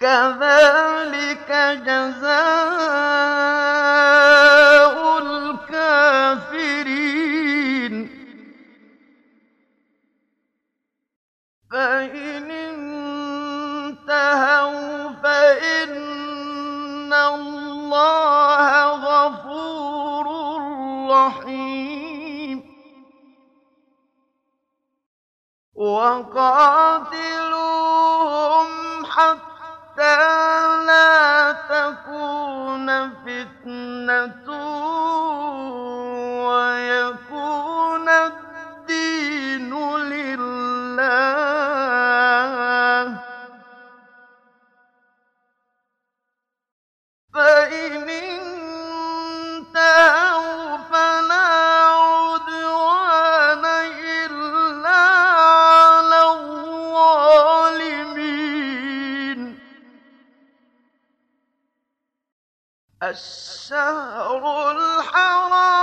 كَذَٰلِكَ جَزَاءُ الْكَافِرِينَ. فَإِنِ انتَهَوْا فَإِنَّ اللَّهَ غَفُورٌ رَّحِيمٌ. وَقَاتِلُوهُمْ تَكُونَ فِتْنَةٌ الشَّهْرُ الْحَرَامُ.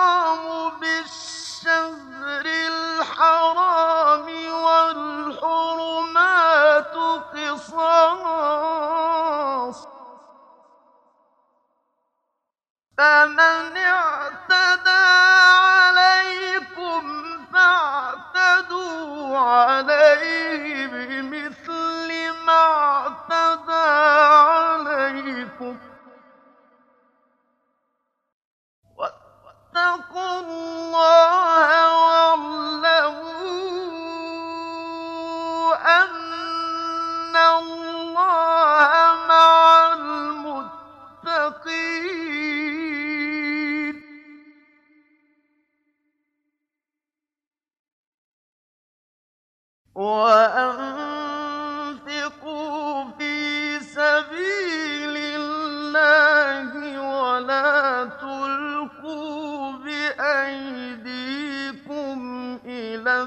إِلَى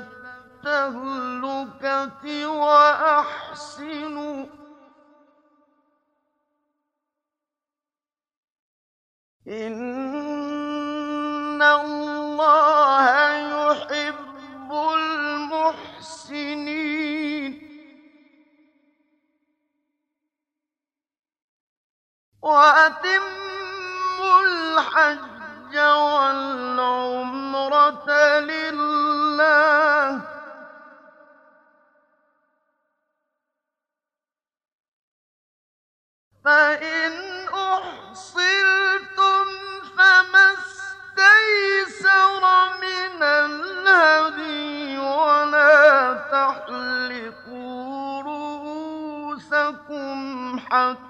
التَّهْلُكَةِ وَأَحْسِنُوا ۚ إِنَّ اللَّهَ يُحِبُّ الْمُحْسِنِينَ. وَأَتِمُّوا الْحَجَّ وَالْعُمْرَةَ لِلَّهِ ۖ. فَإِنْ أُحْصِرْتُمْ فَمَا اسْتَيْسَرَ مِنَ الْهَدْيِ ۖ وَلَا تَحْلِقُوا رُءُوسَكُمْ حَتَّىٰ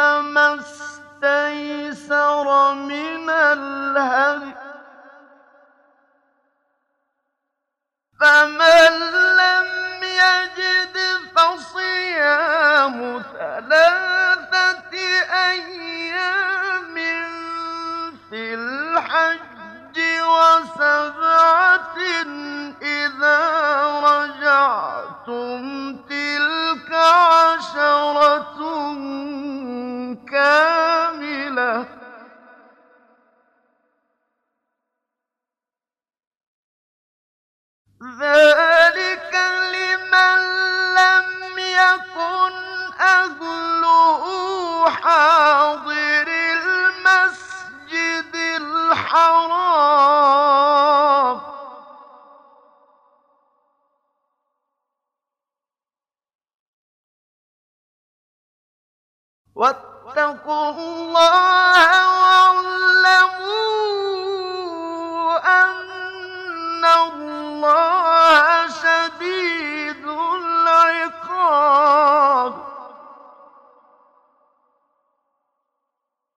فَمَا اسْتَيْسَرَ من الهدي في الحج وسبعة إذا رجعتم تلك عشرة كاملة. ذلك لمن لم يكن أهله حاضر واتقوا الله